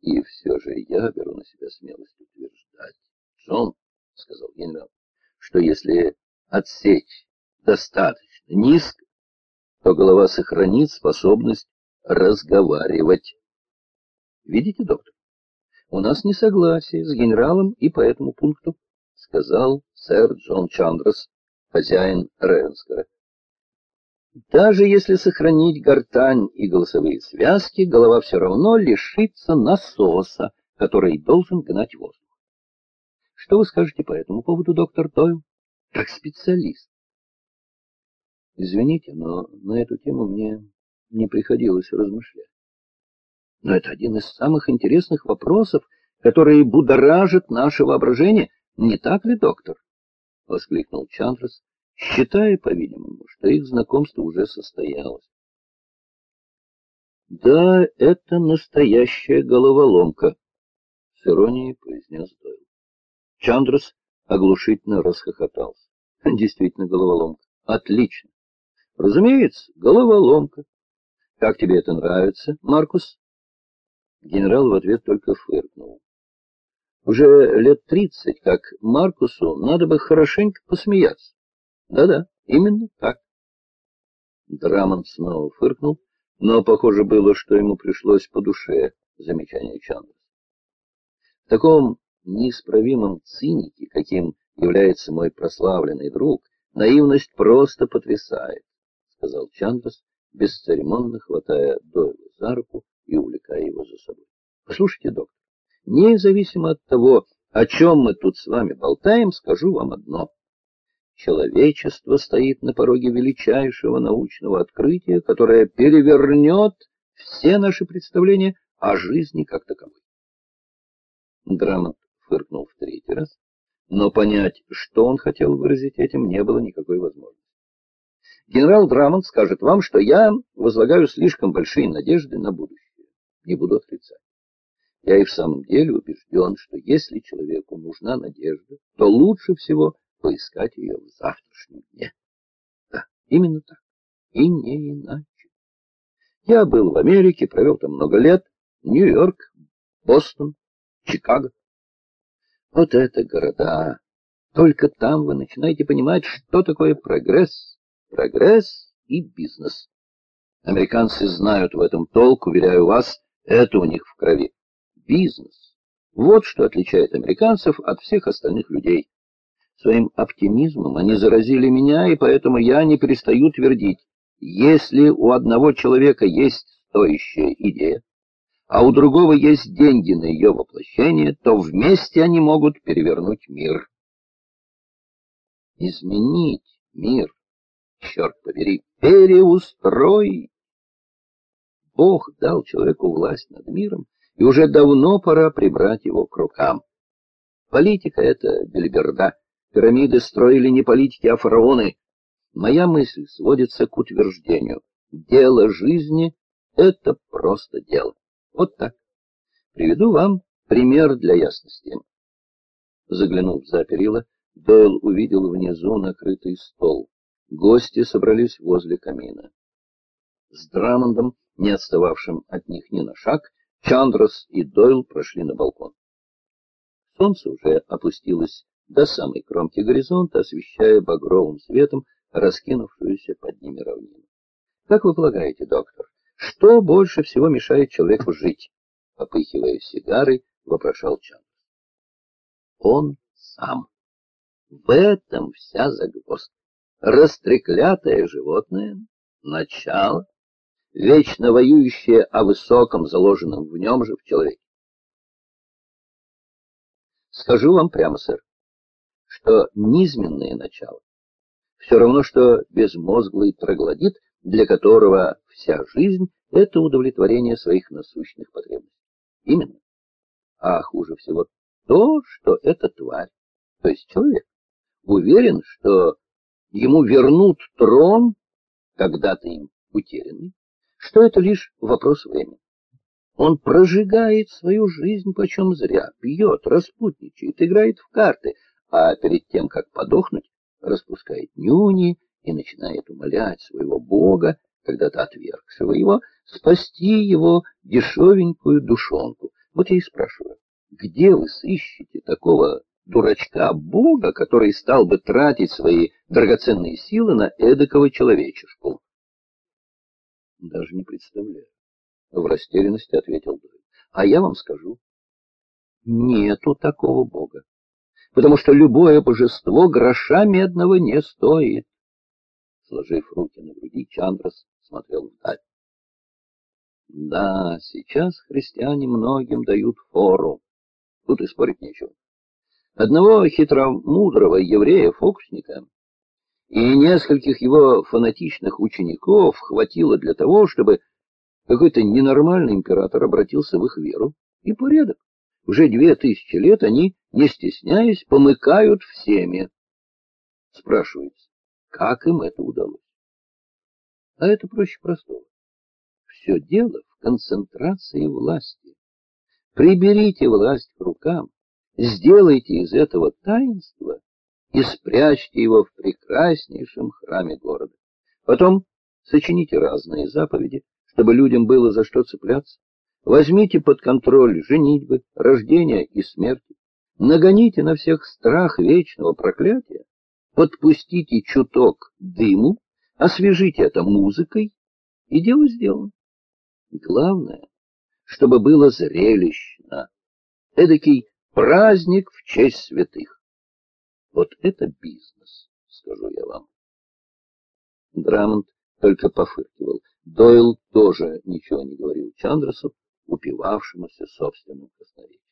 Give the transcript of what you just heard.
И все же я беру на себя смелость утверждать, Джон, — сказал генерал, — что если отсечь достаточно низко, то голова сохранит способность разговаривать. Видите, доктор, у нас несогласие с генералом и по этому пункту, — сказал сэр Джон Чандрас, хозяин Ревенского. Даже если сохранить гортань и голосовые связки, голова все равно лишится насоса, который должен гнать воздух. Что вы скажете по этому поводу, доктор Дойл, как специалист? Извините, но на эту тему мне не приходилось размышлять. Но это один из самых интересных вопросов, которые будоражат наше воображение, не так ли, доктор? — воскликнул Чандрас, считая, по-видимому, что их знакомство уже состоялось. «Да, это настоящая головоломка», — с иронией произнес Дойл. Чандрас оглушительно расхохотался. «Действительно головоломка. Отлично. Разумеется, головоломка. Как тебе это нравится, Маркус?» Генерал в ответ только фыркнул. Уже лет тридцать, как Маркусу, надо бы хорошенько посмеяться. Да-да, именно так. Драмонт снова фыркнул, но похоже было, что ему пришлось по душе замечание Чандерса. В таком неисправимом цинике, каким является мой прославленный друг, наивность просто потрясает, — сказал Чандерс, бесцеремонно хватая Дойла за руку и увлекая его за собой. — Послушайте, доктор, независимо от того, о чем мы тут с вами болтаем, скажу вам одно — Человечество стоит на пороге величайшего научного открытия, которое перевернет все наши представления о жизни как таковой. Драмонт фыркнул в третий раз, но понять, что он хотел выразить этим, не было никакой возможности. Генерал Драмонт скажет вам, что я возлагаю слишком большие надежды на будущее. Не буду отрицать. Я и в самом деле убежден, что если человеку нужна надежда, то лучше всего поискать ее в завтрашнем дне. Да, именно так. И не иначе. Я был в Америке, провел там много лет. Нью-Йорк, Бостон, Чикаго. Вот это города. Только там вы начинаете понимать, что такое прогресс. Прогресс и бизнес. Американцы знают в этом толк, уверяю вас, это у них в крови. Бизнес. Вот что отличает американцев от всех остальных людей. Своим оптимизмом они заразили меня, и поэтому я не перестаю твердить, если у одного человека есть стоящая идея, а у другого есть деньги на ее воплощение, то вместе они могут перевернуть мир. Изменить мир, черт побери, переустроить. Бог дал человеку власть над миром, и уже давно пора прибрать его к рукам. Политика — это бельберда. Пирамиды строили не политики, а фараоны. Моя мысль сводится к утверждению. Дело жизни — это просто дело. Вот так. Приведу вам пример для ясности. Заглянув за перила, Дойл увидел внизу накрытый стол. Гости собрались возле камина. С Драмондом, не отстававшим от них ни на шаг, Чандрас и Дойл прошли на балкон. Солнце уже опустилось до самой кромки горизонта, освещая багровым светом раскинувшуюся под ними равнину. Как вы полагаете, доктор, что больше всего мешает человеку жить? Попыхивая сигарой, вопрошал Чан. Он сам. В этом вся загвоздка. Растреклятое животное — начало, вечно воюющее о высоком, заложенном в нем же в человеке. Скажу вам прямо, сэр, что низменное начало все равно, что безмозглый троглодит, для которого вся жизнь — это удовлетворение своих насущных потребностей. Именно. А хуже всего то, что эта тварь, то есть человек, уверен, что ему вернут трон, когда-то им утерянный, что это лишь вопрос времени. Он прожигает свою жизнь почем зря, пьет, распутничает, играет в карты, а перед тем, как подохнуть, распускает нюни и начинает умолять своего бога, когда-то отвергшего его, спасти его дешевенькую душонку. Вот я и спрашиваю, где вы сыщете такого дурачка Бога, который стал бы тратить свои драгоценные силы на эдакого человечешку? Даже не представляю. В растерянности ответил Дойль. А я вам скажу, нету такого Бога, потому что любое божество гроша медного не стоит. Сложив руки на груди, Чандрас смотрел вдаль. Да, сейчас христиане многим дают фору. Тут и спорить нечего. Одного хитромудрого еврея-фокусника и нескольких его фанатичных учеников хватило для того, чтобы какой-то ненормальный император обратился в их веру, и порядок. Уже две тысячи лет они, не стесняясь, помыкают всеми. Спрашивается, как им это удалось? А это проще простого. Все дело в концентрации власти. Приберите власть к рукам, сделайте из этого таинства и спрячьте его в прекраснейшем храме города. Потом сочините разные заповеди, чтобы людям было за что цепляться. Возьмите под контроль женитьбы, рождения и смерти. Нагоните на всех страх вечного проклятия. Подпустите чуток дыму, освежите это музыкой, и дело сделано. Главное, чтобы было зрелищно. Эдакий праздник в честь святых. Вот это бизнес, скажу я вам. Драмонт только пофыркивал. Дойл тоже ничего не говорил Чандрасу, упивавшемуся собственным красноречием.